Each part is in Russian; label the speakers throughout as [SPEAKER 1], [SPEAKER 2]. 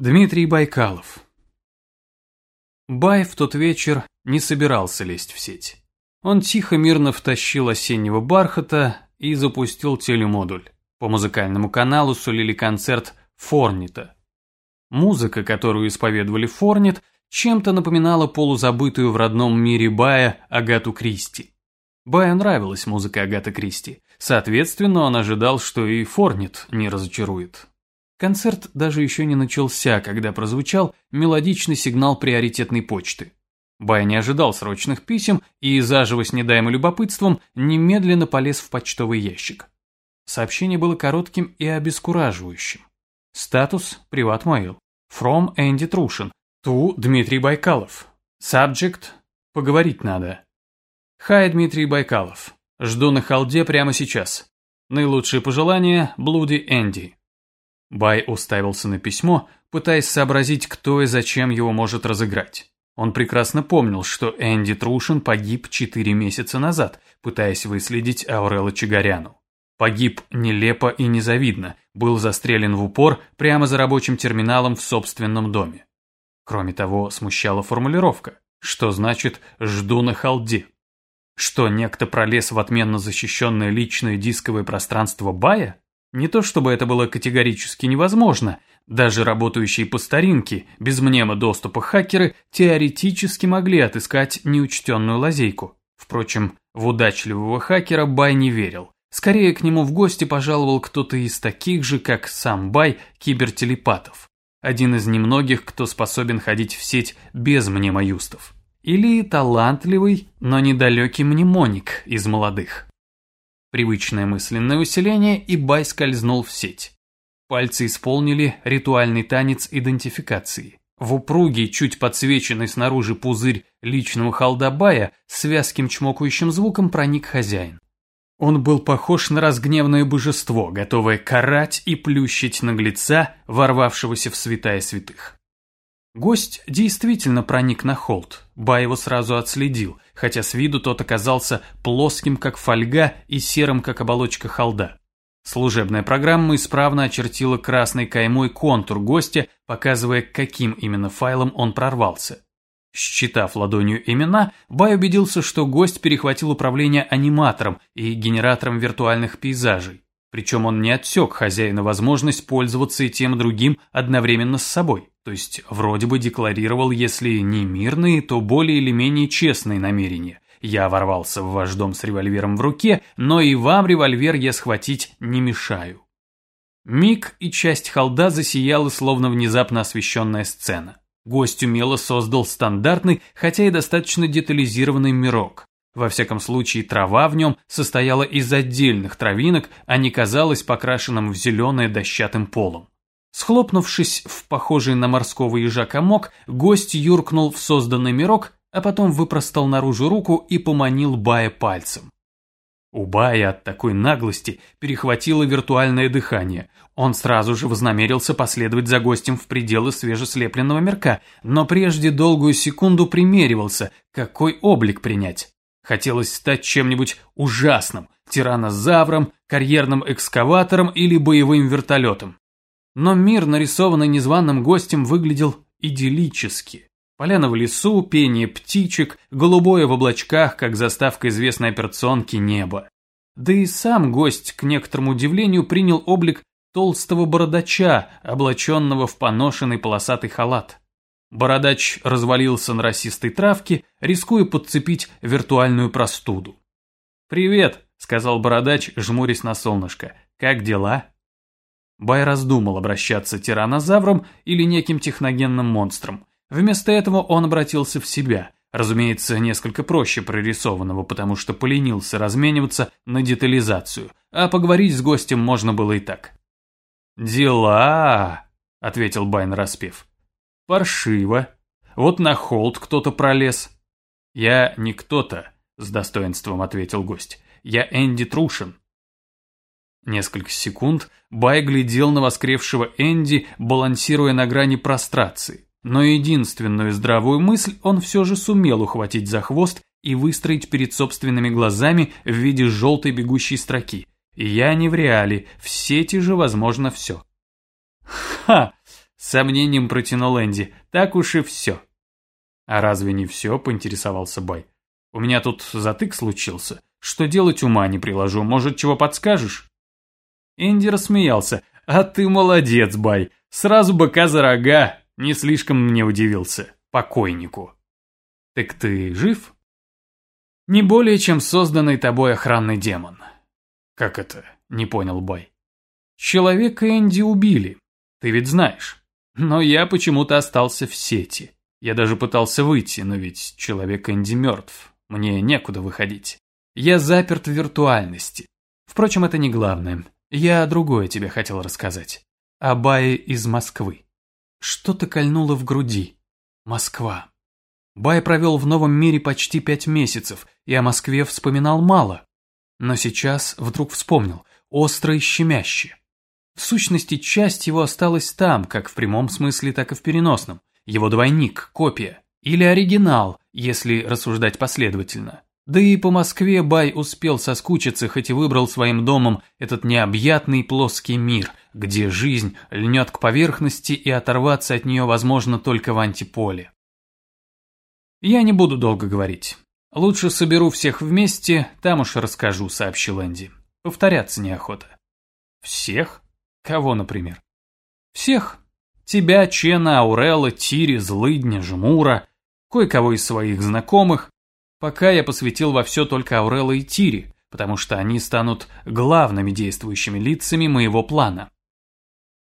[SPEAKER 1] Дмитрий Байкалов Бай в тот вечер не собирался лезть в сеть. Он тихо-мирно втащил осеннего бархата и запустил телемодуль. По музыкальному каналу сулили концерт Форнита. Музыка, которую исповедовали Форнит, чем-то напоминала полузабытую в родном мире Бая Агату Кристи. Баю нравилась музыка Агаты Кристи, соответственно, он ожидал, что и Форнит не разочарует. Концерт даже еще не начался, когда прозвучал мелодичный сигнал приоритетной почты. Бай не ожидал срочных писем и, заживо с недаемым любопытством, немедленно полез в почтовый ящик. Сообщение было коротким и обескураживающим. Статус «Приват Mail». From Энди Трушин. To Дмитрий Байкалов. Subject «Поговорить надо». Хай, Дмитрий Байкалов. Жду на халде прямо сейчас. Наилучшие пожелания Блуди Энди. Бай уставился на письмо, пытаясь сообразить, кто и зачем его может разыграть. Он прекрасно помнил, что Энди Трушин погиб четыре месяца назад, пытаясь выследить Аурела Чигаряну. Погиб нелепо и незавидно, был застрелен в упор прямо за рабочим терминалом в собственном доме. Кроме того, смущала формулировка, что значит «жду на халде». Что некто пролез в отменно защищенное личное дисковое пространство Бая? Не то чтобы это было категорически невозможно, даже работающие по старинке, без мнема доступа хакеры теоретически могли отыскать неучтенную лазейку. Впрочем, в удачливого хакера Бай не верил. Скорее к нему в гости пожаловал кто-то из таких же, как сам Бай, кибертелепатов. Один из немногих, кто способен ходить в сеть без мнемоюстов. Или талантливый, но недалекий мнемоник из молодых. Привычное мысленное усиление, и Бай скользнул в сеть. Пальцы исполнили ритуальный танец идентификации. В упругий, чуть подсвеченный снаружи пузырь личного халда Бая с вязким чмокающим звуком проник хозяин. Он был похож на разгневанное божество, готовое карать и плющить наглеца, ворвавшегося в святая святых. Гость действительно проник на холд. Ба его сразу отследил, хотя с виду тот оказался плоским, как фольга, и серым, как оболочка холда. Служебная программа исправно очертила красной каймой контур гостя, показывая, каким именно файлом он прорвался. Считав ладонью имена, Бай убедился, что гость перехватил управление аниматором и генератором виртуальных пейзажей. Причем он не отсек хозяина возможность пользоваться и тем другим одновременно с собой. То есть вроде бы декларировал, если не мирные, то более или менее честные намерения. Я ворвался в ваш дом с револьвером в руке, но и вам револьвер я схватить не мешаю. Миг и часть холда засияла, словно внезапно освещенная сцена. Гость умело создал стандартный, хотя и достаточно детализированный мирок. Во всяком случае, трава в нем состояла из отдельных травинок, а не казалась покрашенным в зеленое дощатым полом. Схлопнувшись в похожий на морского ежа комок, гость юркнул в созданный мирок, а потом выпростал наружу руку и поманил Бая пальцем. У Бая от такой наглости перехватило виртуальное дыхание. Он сразу же вознамерился последовать за гостем в пределы свежеслепленного мирка, но прежде долгую секунду примеривался, какой облик принять. Хотелось стать чем-нибудь ужасным, тиранозавром, карьерным экскаватором или боевым вертолетом. Но мир, нарисованный незваным гостем, выглядел идиллически. Поляна в лесу, пение птичек, голубое в облачках, как заставка известной операционки неба. Да и сам гость, к некоторому удивлению, принял облик толстого бородача, облаченного в поношенный полосатый халат. Бородач развалился на росистой травке, рискуя подцепить виртуальную простуду. «Привет», — сказал Бородач, жмурясь на солнышко. «Как дела?» Бай раздумал обращаться тиранозавром или неким техногенным монстром. Вместо этого он обратился в себя, разумеется, несколько проще прорисованного, потому что поленился размениваться на детализацию, а поговорить с гостем можно было и так. «Дела», — ответил Бай нараспев. Паршиво. Вот на холд кто-то пролез. Я не кто-то, с достоинством ответил гость. Я Энди Трушин. Несколько секунд Бай глядел на воскревшего Энди, балансируя на грани прострации. Но единственную здравую мысль он все же сумел ухватить за хвост и выстроить перед собственными глазами в виде желтой бегущей строки. Я не в реале, в сети же возможно все. «Ха!» Сомнением протянул Энди. Так уж и все. А разве не все, поинтересовался Бай. У меня тут затык случился. Что делать ума не приложу, может, чего подскажешь? Энди рассмеялся. А ты молодец, Бай. Сразу быка за рога. Не слишком мне удивился. Покойнику. Так ты жив? Не более, чем созданный тобой охранный демон. Как это? Не понял Бай. Человека Энди убили. Ты ведь знаешь. Но я почему-то остался в сети. Я даже пытался выйти, но ведь человек Энди мертв. Мне некуда выходить. Я заперт в виртуальности. Впрочем, это не главное. Я другое тебе хотел рассказать. О Бае из Москвы. Что-то кольнуло в груди. Москва. Бай провел в новом мире почти пять месяцев, и о Москве вспоминал мало. Но сейчас вдруг вспомнил, остро и щемяще. В сущности, часть его осталась там, как в прямом смысле, так и в переносном. Его двойник, копия. Или оригинал, если рассуждать последовательно. Да и по Москве Бай успел соскучиться, хоть и выбрал своим домом этот необъятный плоский мир, где жизнь льнет к поверхности и оторваться от нее возможно только в антиполе. «Я не буду долго говорить. Лучше соберу всех вместе, там уж расскажу», — сообщил Энди. «Повторяться неохота». «Всех?» Кого, например? Всех. Тебя, Чена, Аурелла, Тири, Злыдня, Жмура, кое-кого из своих знакомых. Пока я посвятил во все только Аурелла и Тири, потому что они станут главными действующими лицами моего плана.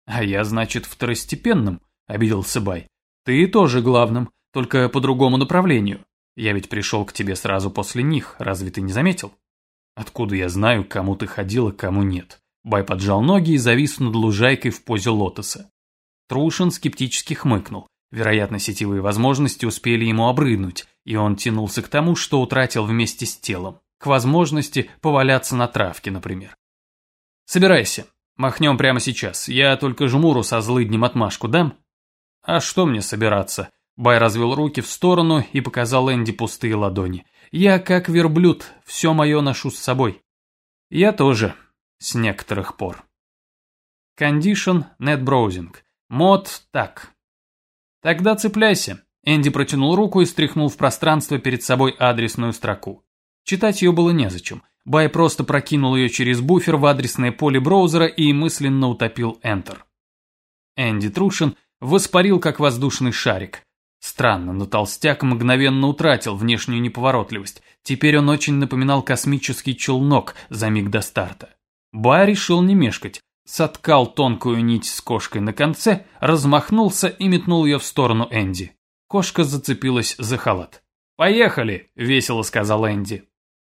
[SPEAKER 1] А я, значит, второстепенным, обиделся Бай. Ты тоже главным, только по другому направлению. Я ведь пришел к тебе сразу после них, разве ты не заметил? Откуда я знаю, кому ты ходил, а кому нет? Бай поджал ноги и завис над лужайкой в позе лотоса. Трушин скептически хмыкнул. Вероятно, сетевые возможности успели ему обрыднуть, и он тянулся к тому, что утратил вместе с телом. К возможности поваляться на травке, например. «Собирайся. Махнем прямо сейчас. Я только жмуру со злыднем отмашку дам?» «А что мне собираться?» Бай развел руки в сторону и показал Энди пустые ладони. «Я как верблюд, все мое ношу с собой». «Я тоже», с некоторых пор. Condition Net Browsing. Мод так. Тогда цепляйся. Энди протянул руку и стряхнул в пространство перед собой адресную строку. Читать ее было незачем. Бай просто прокинул ее через буфер в адресное поле браузера и мысленно утопил Enter. Энди Трушин воспарил как воздушный шарик. Странно, но толстяк мгновенно утратил внешнюю неповоротливость. Теперь он очень напоминал космический челнок за миг до старта. Бай решил не мешкать, соткал тонкую нить с кошкой на конце, размахнулся и метнул ее в сторону Энди. Кошка зацепилась за халат. «Поехали!» – весело сказал Энди.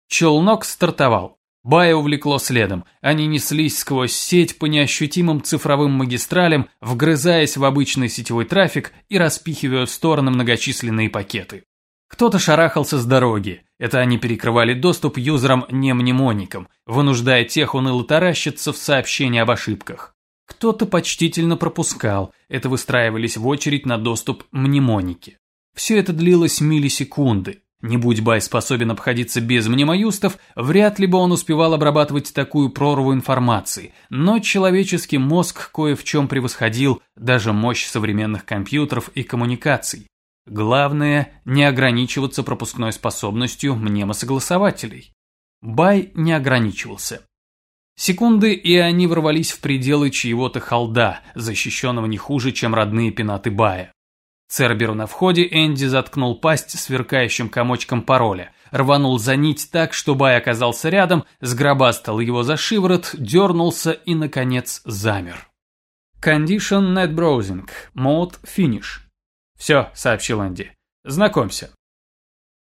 [SPEAKER 1] Челнок стартовал. Бая увлекло следом. Они неслись сквозь сеть по неощутимым цифровым магистралям, вгрызаясь в обычный сетевой трафик и распихивая в стороны многочисленные пакеты. Кто-то шарахался с дороги. Это они перекрывали доступ юзерам-немнемоникам, вынуждая тех уныло таращиться в сообщения об ошибках. Кто-то почтительно пропускал, это выстраивались в очередь на доступ мнемоники. Все это длилось миллисекунды. Не будь Бай способен обходиться без мнемоюстов, вряд ли бы он успевал обрабатывать такую прорву информации, но человеческий мозг кое в чем превосходил даже мощь современных компьютеров и коммуникаций. Главное, не ограничиваться пропускной способностью мнемосогласователей. Бай не ограничивался. Секунды, и они ворвались в пределы чьего-то холда, защищенного не хуже, чем родные пенаты Бая. Церберу на входе Энди заткнул пасть сверкающим комочком пароля, рванул за нить так, что Бай оказался рядом, сгробастал его за шиворот, дернулся и, наконец, замер. Condition Net Browsing. Mode Finish. «Все», — сообщил Энди. «Знакомься».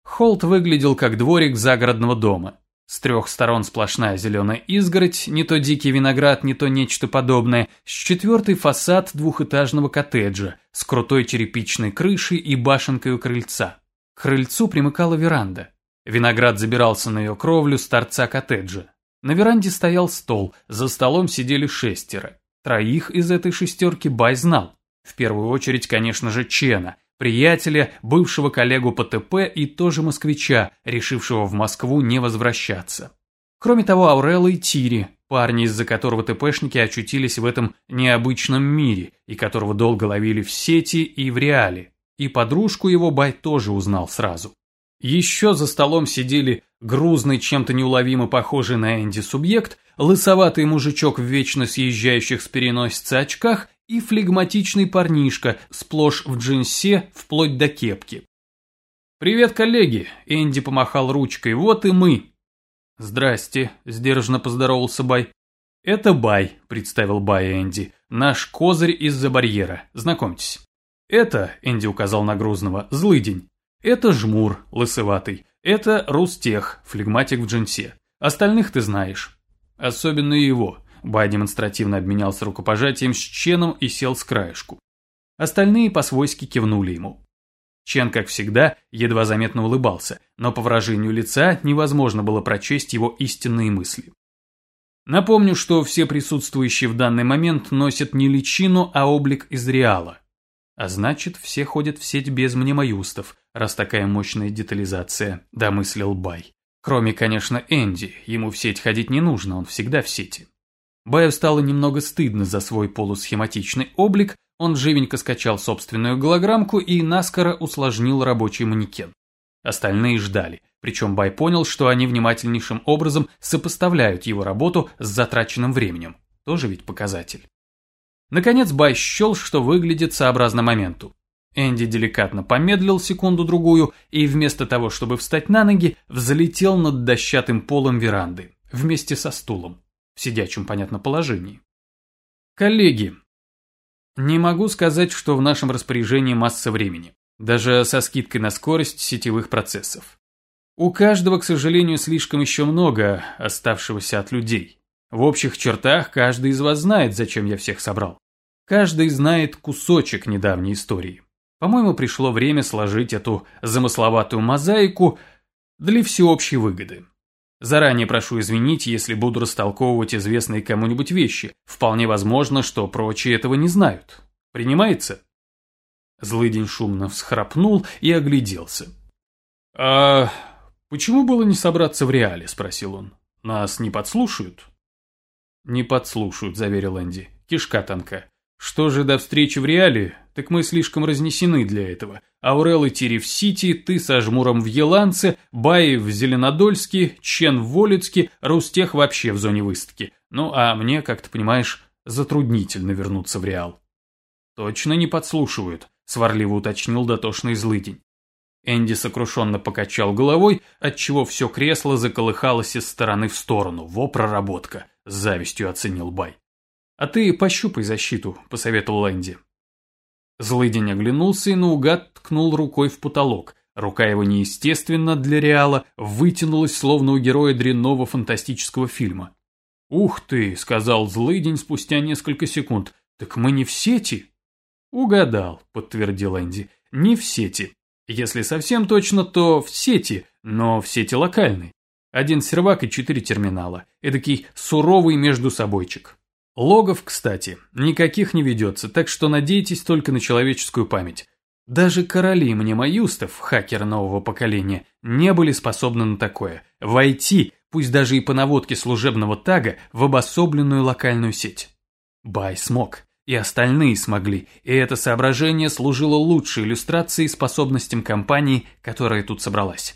[SPEAKER 1] Холт выглядел как дворик загородного дома. С трех сторон сплошная зеленая изгородь, не то дикий виноград, не то нечто подобное, с четвертой фасад двухэтажного коттеджа, с крутой черепичной крышей и башенкой у крыльца. К крыльцу примыкала веранда. Виноград забирался на ее кровлю с торца коттеджа. На веранде стоял стол, за столом сидели шестеро. Троих из этой шестерки Бай знал. В первую очередь, конечно же, Чена, приятеля, бывшего коллегу по ТП и тоже москвича, решившего в Москву не возвращаться. Кроме того, Аурелла и Тири, парня, из-за которого ТПшники очутились в этом необычном мире и которого долго ловили в сети и в реале. И подружку его Бай тоже узнал сразу. Еще за столом сидели грузный, чем-то неуловимо похожий на Энди субъект, лысоватый мужичок в вечно съезжающих с переносицы очках и флегматичный парнишка, сплошь в джинсе, вплоть до кепки. «Привет, коллеги!» – Энди помахал ручкой. «Вот и мы!» «Здрасте», – сдержанно поздоровался Бай. «Это Бай», – представил Бай Энди. «Наш козырь из-за барьера. Знакомьтесь». «Это», – Энди указал на грузного, – «злыдень». «Это жмур, лысоватый. Это Рустех, флегматик в джинсе. Остальных ты знаешь». «Особенно его», – Бай демонстративно обменялся рукопожатием с Ченом и сел с краешку. Остальные по-свойски кивнули ему. Чен, как всегда, едва заметно улыбался, но по выражению лица невозможно было прочесть его истинные мысли. Напомню, что все присутствующие в данный момент носят не личину, а облик из реала. А значит, все ходят в сеть без мнемоюстов, раз такая мощная детализация, домыслил Бай. Кроме, конечно, Энди, ему в сеть ходить не нужно, он всегда в сети. Баю стало немного стыдно за свой полусхематичный облик, он живенько скачал собственную голограммку и наскоро усложнил рабочий манекен. Остальные ждали, причем Бай понял, что они внимательнейшим образом сопоставляют его работу с затраченным временем. Тоже ведь показатель. Наконец Бай счел, что выглядит сообразно моменту. Энди деликатно помедлил секунду-другую и вместо того, чтобы встать на ноги, взлетел над дощатым полом веранды, вместе со стулом, в сидячем, понятно, положении. «Коллеги, не могу сказать, что в нашем распоряжении масса времени, даже со скидкой на скорость сетевых процессов. У каждого, к сожалению, слишком еще много оставшегося от людей. В общих чертах каждый из вас знает, зачем я всех собрал. Каждый знает кусочек недавней истории. По-моему, пришло время сложить эту замысловатую мозаику для всеобщей выгоды. Заранее прошу извинить, если буду растолковывать известные кому-нибудь вещи. Вполне возможно, что прочие этого не знают. Принимается?» Злыдень шумно всхрапнул и огляделся. «А почему было не собраться в реале?» – спросил он. «Нас не подслушают?» «Не подслушают», – заверил Энди. «Кишка тонка. Что же до встречи в реале, так мы слишком разнесены для этого. Аурел и Тири в Сити, ты со жмуром в Еланце, Баи в Зеленодольске, Чен в Волицке, Рустех вообще в зоне выставки. Ну а мне, как ты понимаешь, затруднительно вернуться в Реал. Точно не подслушивают, сварливо уточнил дотошный злыдень. Энди сокрушенно покачал головой, отчего все кресло заколыхалось из стороны в сторону. Во проработка, с завистью оценил Бай. «А ты пощупай защиту», – посоветовал Энди. Злыдень оглянулся и наугад ткнул рукой в потолок. Рука его неестественно для Реала вытянулась, словно у героя дрянного фантастического фильма. «Ух ты», – сказал Злыдень спустя несколько секунд, – «так мы не в сети?» «Угадал», – подтвердил Энди, – «не в сети. Если совсем точно, то в сети, но в сети локальной. Один сервак и четыре терминала. Эдакий суровый между собойчик. Логов, кстати, никаких не ведется, так что надейтесь только на человеческую память. Даже короли мнемоюстов, хакеры нового поколения, не были способны на такое. Войти, пусть даже и по наводке служебного тага, в обособленную локальную сеть. Бай смог, и остальные смогли, и это соображение служило лучшей иллюстрацией способностям компании, которая тут собралась.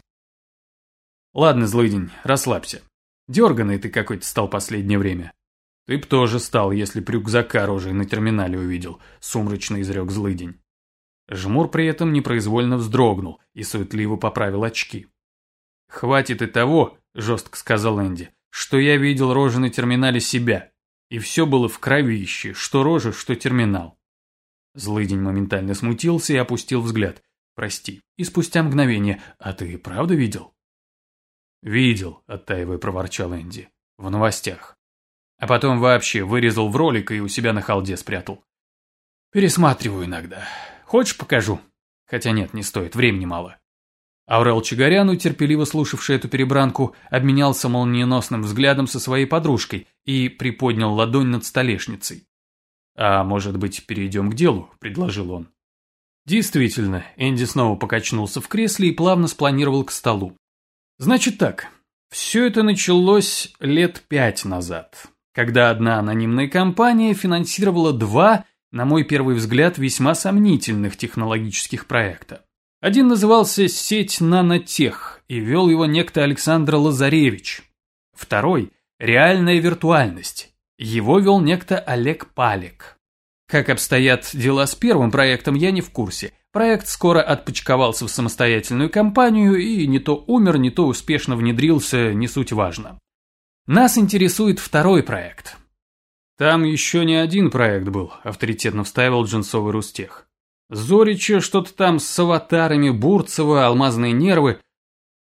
[SPEAKER 1] Ладно, злыдень, расслабься. Дерганый ты какой-то стал последнее время. «Ты б тоже стал, если б рюкзака рожей на терминале увидел», — сумрачно изрек злыдень. Жмур при этом непроизвольно вздрогнул и суетливо поправил очки. «Хватит и того», — жестко сказал Энди, — «что я видел рожи на терминале себя, и все было в кровище, что рожа, что терминал». Злыдень моментально смутился и опустил взгляд. «Прости». И спустя мгновение, «А ты правда видел?» «Видел», — оттаивая проворчал Энди. «В новостях». А потом вообще вырезал в ролик и у себя на халде спрятал. Пересматриваю иногда. Хочешь, покажу? Хотя нет, не стоит, времени мало. Аурел Чигаряну, терпеливо слушавший эту перебранку, обменялся молниеносным взглядом со своей подружкой и приподнял ладонь над столешницей. «А может быть, перейдем к делу?» – предложил он. Действительно, Энди снова покачнулся в кресле и плавно спланировал к столу. «Значит так, все это началось лет пять назад. Когда одна анонимная компания финансировала два, на мой первый взгляд, весьма сомнительных технологических проекта. Один назывался «Сеть нанотех» и вел его некто Александр Лазаревич. Второй – «Реальная виртуальность». Его вел некто Олег Палик. Как обстоят дела с первым проектом, я не в курсе. Проект скоро отпочковался в самостоятельную компанию и не то умер, не то успешно внедрился, не суть важно. Нас интересует второй проект. Там еще не один проект был, авторитетно вставил Джинсовый Рустех. Зорича что-то там с аватарами, Бурцева, алмазные нервы.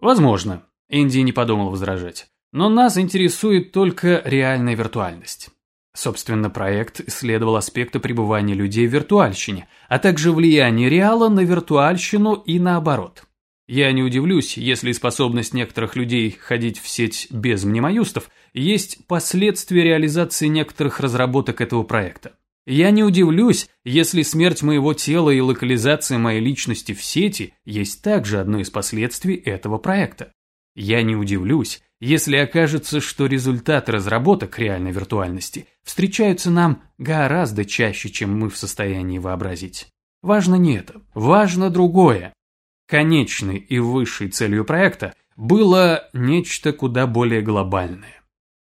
[SPEAKER 1] Возможно, Инди не подумал возражать. Но нас интересует только реальная виртуальность. Собственно, проект исследовал аспекты пребывания людей в виртуальщине, а также влияние реала на виртуальщину и наоборот. Я не удивлюсь, если способность некоторых людей ходить в сеть без мнемоюстов есть последствия реализации некоторых разработок этого проекта. Я не удивлюсь, если смерть моего тела и локализация моей личности в сети есть также одно из последствий этого проекта. Я не удивлюсь, если окажется, что результаты разработок реальной виртуальности встречаются нам гораздо чаще, чем мы в состоянии вообразить. Важно не это, важно другое. Конечной и высшей целью проекта было нечто куда более глобальное.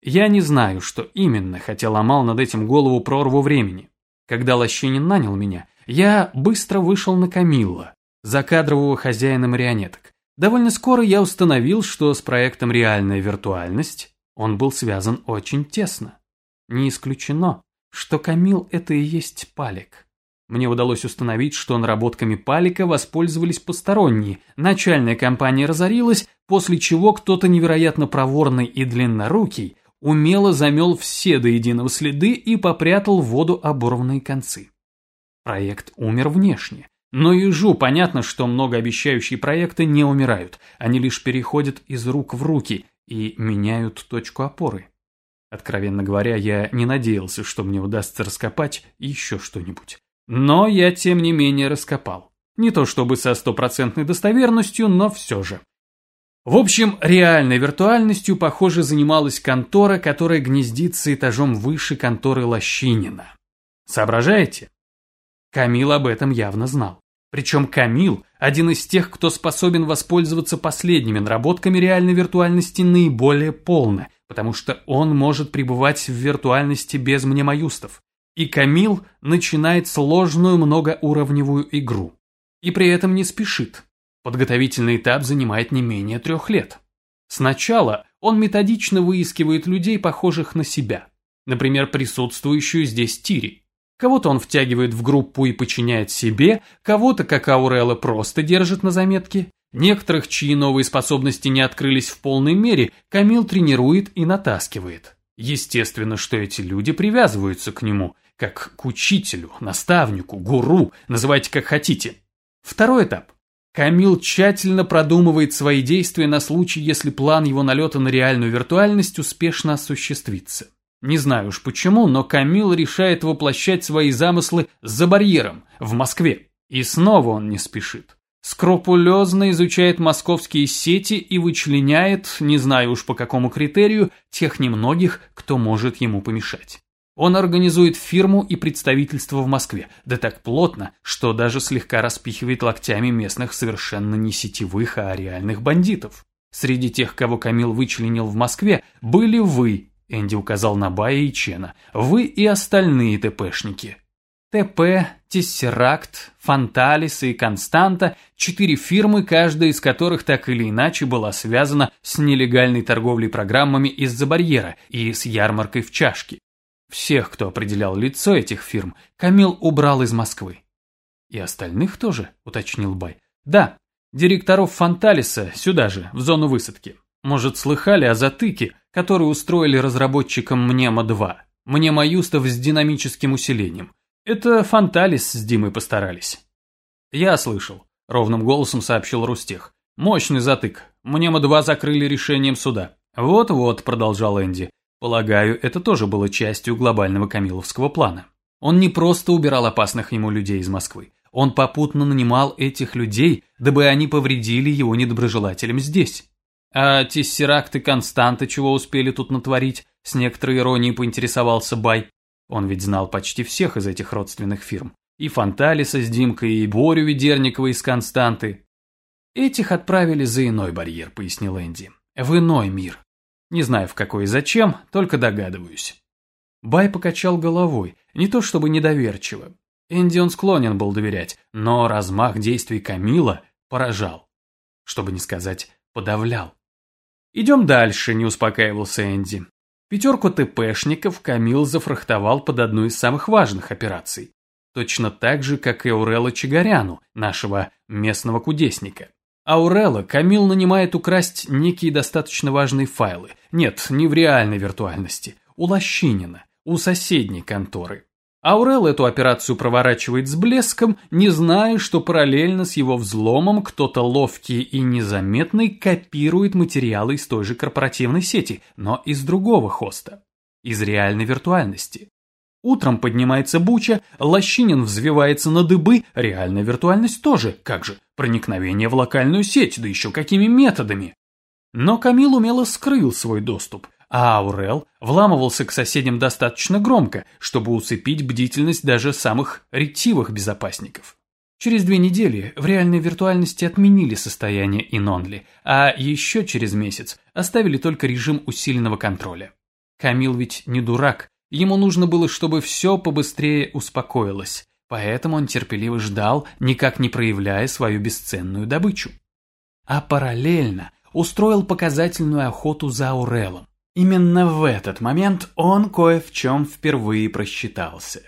[SPEAKER 1] Я не знаю, что именно, хотя ломал над этим голову прорву времени. Когда Лощинин нанял меня, я быстро вышел на Камилла, закадрового хозяина марионеток. Довольно скоро я установил, что с проектом «Реальная виртуальность» он был связан очень тесно. Не исключено, что Камил – это и есть Палик. Мне удалось установить, что наработками Палика воспользовались посторонние. Начальная компания разорилась, после чего кто-то невероятно проворный и длиннорукий умело замел все до единого следы и попрятал в воду оборванные концы. Проект умер внешне. Но ежу понятно, что многообещающие проекты не умирают, они лишь переходят из рук в руки и меняют точку опоры. Откровенно говоря, я не надеялся, что мне удастся раскопать еще что-нибудь. Но я, тем не менее, раскопал. Не то чтобы со стопроцентной достоверностью, но все же. В общем, реальной виртуальностью, похоже, занималась контора, которая гнездится этажом выше конторы Лощинина. Соображаете? Камил об этом явно знал. Причем Камил – один из тех, кто способен воспользоваться последними наработками реальной виртуальности наиболее полно, потому что он может пребывать в виртуальности без мнемоюстов. И Камил начинает сложную многоуровневую игру. И при этом не спешит. Подготовительный этап занимает не менее трех лет. Сначала он методично выискивает людей, похожих на себя. Например, присутствующую здесь Тири. Кого-то он втягивает в группу и подчиняет себе, кого-то, как Аурелла, просто держит на заметке. Некоторых, чьи новые способности не открылись в полной мере, Камил тренирует и натаскивает. Естественно, что эти люди привязываются к нему, как к учителю, наставнику, гуру, называйте как хотите. Второй этап. Камил тщательно продумывает свои действия на случай, если план его налета на реальную виртуальность успешно осуществится. Не знаю уж почему, но Камил решает воплощать свои замыслы за барьером, в Москве. И снова он не спешит. Скрупулезно изучает московские сети и вычленяет, не знаю уж по какому критерию, тех немногих, кто может ему помешать. Он организует фирму и представительство в Москве, да так плотно, что даже слегка распихивает локтями местных совершенно не сетевых, а реальных бандитов. Среди тех, кого Камил вычленил в Москве, были вы, Энди указал на Бая и Чена, вы и остальные ТПшники. ТП, Тессеракт, Фанталис и Константа – четыре фирмы, каждая из которых так или иначе была связана с нелегальной торговлей программами из-за барьера и с ярмаркой в чашке. Всех, кто определял лицо этих фирм, Камил убрал из Москвы. «И остальных тоже?» – уточнил Бай. «Да, директоров Фанталиса сюда же, в зону высадки. Может, слыхали о затыке, который устроили разработчикам Мнема-2, Мнема-юстов с динамическим усилением. Это Фанталис с Димой постарались». «Я слышал», – ровным голосом сообщил Рустех. «Мощный затык. Мнема-2 закрыли решением суда». «Вот-вот», – продолжал Энди. Полагаю, это тоже было частью глобального камиловского плана. Он не просто убирал опасных ему людей из Москвы. Он попутно нанимал этих людей, дабы они повредили его недоброжелателям здесь. А тессеракты Константа чего успели тут натворить? С некоторой иронией поинтересовался Бай. Он ведь знал почти всех из этих родственных фирм. И Фонталиса с Димкой, и Борю Ведерникова из Константы. Этих отправили за иной барьер, пояснил Энди. В иной мир. Не знаю в какой и зачем, только догадываюсь. Бай покачал головой, не то чтобы недоверчиво. Энди он склонен был доверять, но размах действий Камила поражал. Чтобы не сказать, подавлял. «Идем дальше», – не успокаивался Энди. Пятерку ТПшников Камил зафрахтовал под одну из самых важных операций. Точно так же, как и Аурела Чигаряну, нашего местного кудесника. Аурела Камил нанимает украсть некие достаточно важные файлы. Нет, не в реальной виртуальности. У Лощинина, у соседней конторы. Аурел эту операцию проворачивает с блеском, не зная, что параллельно с его взломом кто-то ловкий и незаметный копирует материалы из той же корпоративной сети, но из другого хоста, из реальной виртуальности. Утром поднимается буча, Лощинин взвивается на дыбы, реальная виртуальность тоже, как же, проникновение в локальную сеть, да еще какими методами. Но Камил умело скрыл свой доступ, а Аурел вламывался к соседям достаточно громко, чтобы усыпить бдительность даже самых ретивых безопасников. Через две недели в реальной виртуальности отменили состояние Инонли, а еще через месяц оставили только режим усиленного контроля. Камил ведь не дурак, ему нужно было, чтобы все побыстрее успокоилось, поэтому он терпеливо ждал, никак не проявляя свою бесценную добычу. А параллельно устроил показательную охоту за Аурелом. Именно в этот момент он кое в чем впервые просчитался.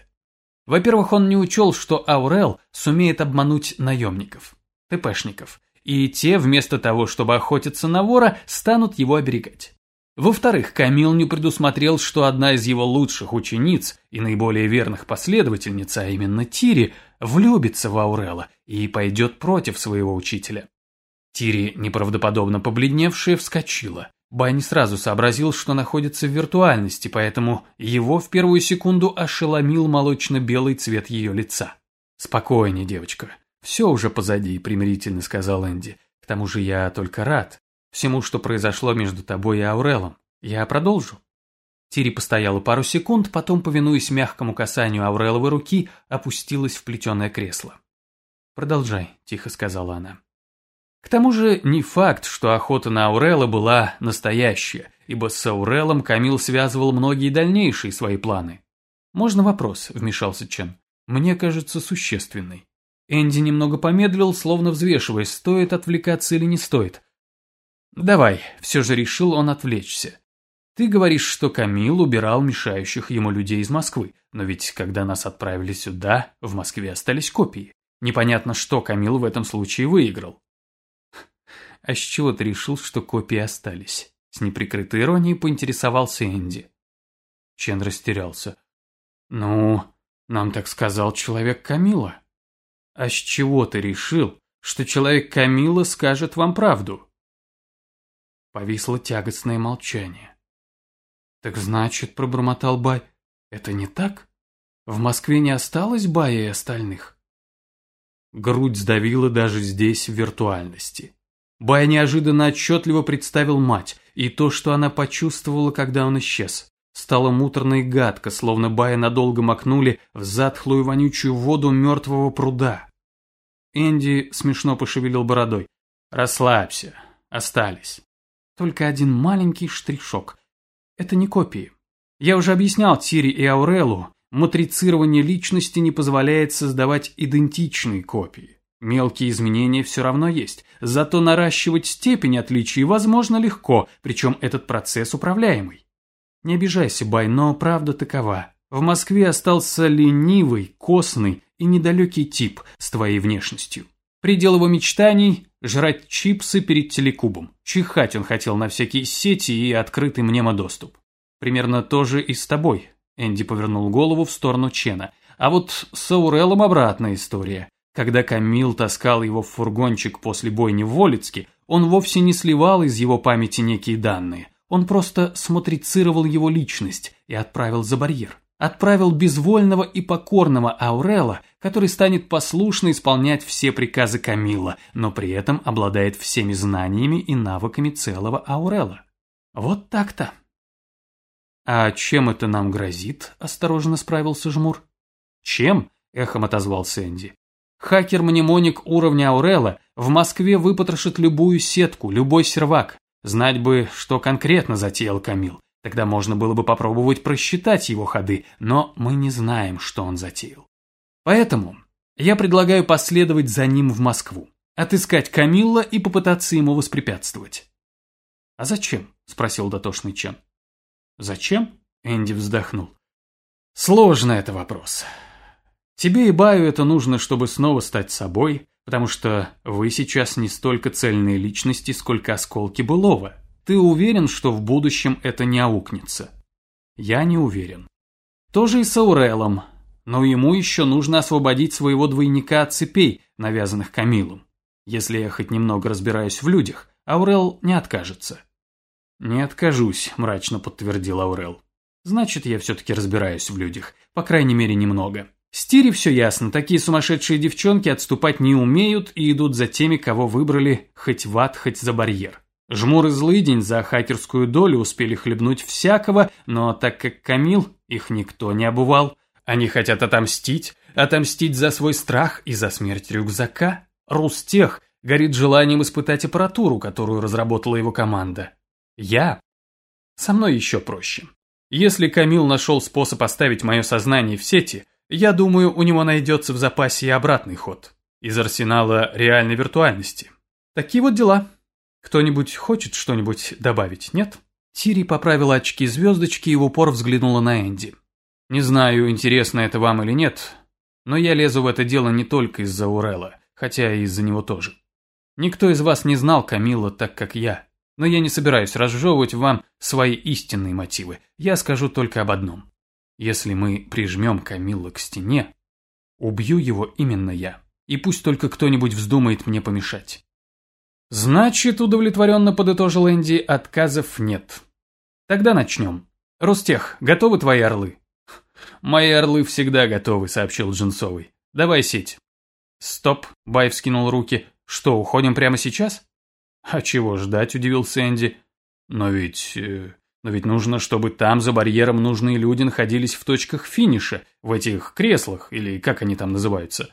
[SPEAKER 1] Во-первых, он не учел, что Аурел сумеет обмануть наемников, ТПшников, и те, вместо того, чтобы охотиться на вора, станут его оберегать. Во-вторых, Камил не предусмотрел, что одна из его лучших учениц и наиболее верных последовательниц, а именно Тири, влюбится в Аурела и пойдет против своего учителя. Тири, неправдоподобно побледневшая, вскочила. Бай не сразу сообразил, что находится в виртуальности, поэтому его в первую секунду ошеломил молочно-белый цвет ее лица. «Спокойнее, девочка. Все уже позади», — примирительно сказал Энди. «К тому же я только рад всему, что произошло между тобой и Аурелом. Я продолжу». Тири постояла пару секунд, потом, повинуясь мягкому касанию Ауреловой руки, опустилась в плетеное кресло. «Продолжай», — тихо сказала она. К тому же не факт, что охота на Аурела была настоящая, ибо с Аурелом Камил связывал многие дальнейшие свои планы. «Можно вопрос?» – вмешался Чен. «Мне кажется, существенный». Энди немного помедлил, словно взвешиваясь, стоит отвлекаться или не стоит. «Давай», – все же решил он отвлечься. «Ты говоришь, что Камил убирал мешающих ему людей из Москвы, но ведь когда нас отправили сюда, в Москве остались копии. Непонятно, что Камил в этом случае выиграл. «А с чего ты решил, что копии остались?» С неприкрытой иронией поинтересовался Энди. Чен растерялся. «Ну, нам так сказал человек Камила». «А с чего ты решил, что человек Камила скажет вам правду?» Повисло тягостное молчание. «Так значит, — пробормотал Бай, — это не так? В Москве не осталось Бая и остальных?» Грудь сдавила даже здесь, в виртуальности. Бай неожиданно отчетливо представил мать и то, что она почувствовала, когда он исчез. Стало муторно и гадко, словно Бая надолго макнули в затхлую вонючую воду мертвого пруда. Энди смешно пошевелил бородой. «Расслабься. Остались. Только один маленький штришок. Это не копии. Я уже объяснял Тири и Аурелу, матрицирование личности не позволяет создавать идентичные копии. Мелкие изменения все равно есть, зато наращивать степень отличий возможно легко, причем этот процесс управляемый. Не обижайся, Бай, но правда такова. В Москве остался ленивый, костный и недалекий тип с твоей внешностью. Предел его мечтаний – жрать чипсы перед телекубом. Чихать он хотел на всякие сети и открытый мнемодоступ. Примерно то же и с тобой. Энди повернул голову в сторону Чена. А вот с Аурелом обратная история. Когда Камил таскал его в фургончик после бойни в Волицке, он вовсе не сливал из его памяти некие данные. Он просто смотрицировал его личность и отправил за барьер. Отправил безвольного и покорного Аурела, который станет послушно исполнять все приказы Камила, но при этом обладает всеми знаниями и навыками целого Аурела. Вот так-то. «А чем это нам грозит?» – осторожно справился Жмур. «Чем?» – эхом отозвался Энди. «Хакер-мнемоник уровня Аурела в Москве выпотрошит любую сетку, любой сервак. Знать бы, что конкретно затеял Камил. Тогда можно было бы попробовать просчитать его ходы, но мы не знаем, что он затеял. Поэтому я предлагаю последовать за ним в Москву, отыскать Камилла и попытаться ему воспрепятствовать. «А зачем?» – спросил дотошный Чен. «Зачем?» – Энди вздохнул. «Сложно это вопрос. Тебе и Баю это нужно, чтобы снова стать собой, потому что вы сейчас не столько цельные личности, сколько осколки былого. Ты уверен, что в будущем это не аукнется? Я не уверен. Тоже и с Аурелом, но ему еще нужно освободить своего двойника от цепей, навязанных Камилом. Если я хоть немного разбираюсь в людях, Аурел не откажется. «Не откажусь», – мрачно подтвердил Аурел. «Значит, я все-таки разбираюсь в людях, по крайней мере, немного». С все ясно, такие сумасшедшие девчонки отступать не умеют и идут за теми, кого выбрали хоть в ад, хоть за барьер. Жмур и Злыдень за хакерскую долю успели хлебнуть всякого, но так как Камил, их никто не обувал. Они хотят отомстить, отомстить за свой страх и за смерть рюкзака. Рустех горит желанием испытать аппаратуру, которую разработала его команда. Я? Со мной еще проще. Если Камил нашел способ оставить мое сознание в сети, я думаю, у него найдется в запасе и обратный ход. Из арсенала реальной виртуальности. Такие вот дела. Кто-нибудь хочет что-нибудь добавить, нет? Тири поправила очки-звездочки и в упор взглянула на Энди. Не знаю, интересно это вам или нет, но я лезу в это дело не только из-за Урела, хотя и из-за него тоже. Никто из вас не знал Камила так, как я, но я не собираюсь разжевывать вам свои истинные мотивы, я скажу только об одном. Если мы прижмем Камилла к стене, убью его именно я, и пусть только кто-нибудь вздумает мне помешать. Значит, удовлетворенно подытожил Энди, отказов нет. Тогда начнем. Ростех, готовы твои орлы? Мои орлы всегда готовы, сообщил Джинсовый. Давай сеть. Стоп, Бай вскинул руки. Что, уходим прямо сейчас? А чего ждать, удивился Энди. Но ведь... Э, но ведь нужно, чтобы там за барьером нужные люди находились в точках финиша, в этих креслах, или как они там называются.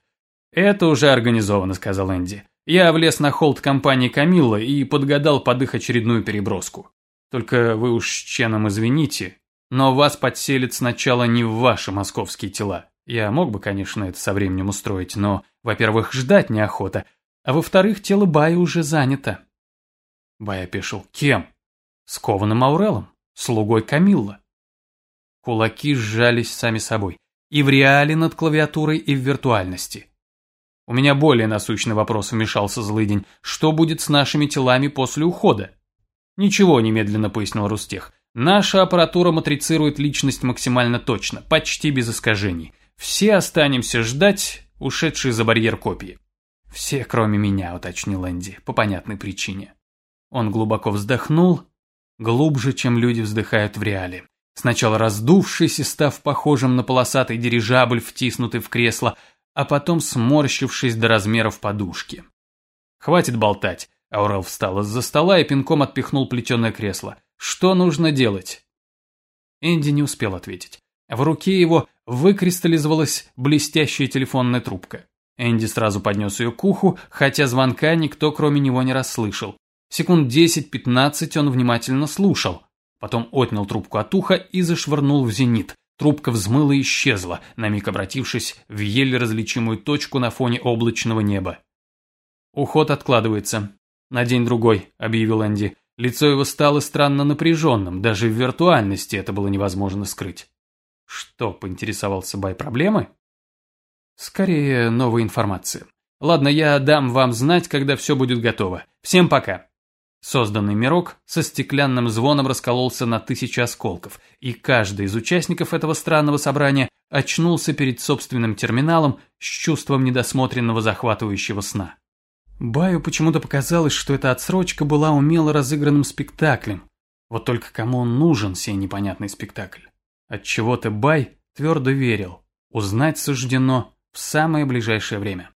[SPEAKER 1] Это уже организовано, сказал Энди. Я влез на холд компании Камилла и подгадал под их очередную переброску. Только вы уж ченом извините, но вас подселят сначала не в ваши московские тела. Я мог бы, конечно, это со временем устроить, но, во-первых, ждать неохота, а во-вторых, тело Бая уже занято. Бай опешил. Кем? Скованным Аурелом, слугой Камилла. Кулаки сжались сами собой. И в реале над клавиатурой, и в виртуальности. У меня более насущный вопрос вмешался злыдень. Что будет с нашими телами после ухода? Ничего, немедленно пояснил Рустех. Наша аппаратура матрицирует личность максимально точно, почти без искажений. Все останемся ждать, ушедшие за барьер копии. Все, кроме меня, уточнил Энди, по понятной причине. Он глубоко вздохнул, глубже, чем люди вздыхают в реале. Сначала раздувшись и став похожим на полосатый дирижабль, втиснутый в кресло, а потом сморщившись до размеров подушки. «Хватит болтать!» Аурел встал из-за стола и пинком отпихнул плетеное кресло. «Что нужно делать?» Энди не успел ответить. В руке его выкристаллизовалась блестящая телефонная трубка. Энди сразу поднес ее к уху, хотя звонка никто кроме него не расслышал. Секунд 10-15 он внимательно слушал. Потом отнял трубку от уха и зашвырнул в зенит. Трубка взмыла и исчезла, на миг обратившись в еле различимую точку на фоне облачного неба. «Уход откладывается. На день-другой», — объявил Энди. Лицо его стало странно напряженным, даже в виртуальности это было невозможно скрыть. «Что?» — поинтересовался Бай. «Проблемы?» «Скорее, новая информация. Ладно, я дам вам знать, когда все будет готово. Всем пока!» Созданный мирок со стеклянным звоном раскололся на тысячи осколков, и каждый из участников этого странного собрания очнулся перед собственным терминалом с чувством недосмотренного захватывающего сна. Баю почему-то показалось, что эта отсрочка была умело разыгранным спектаклем. Вот только кому он нужен, сей непонятный спектакль? Отчего-то Бай твердо верил, узнать суждено в самое ближайшее время.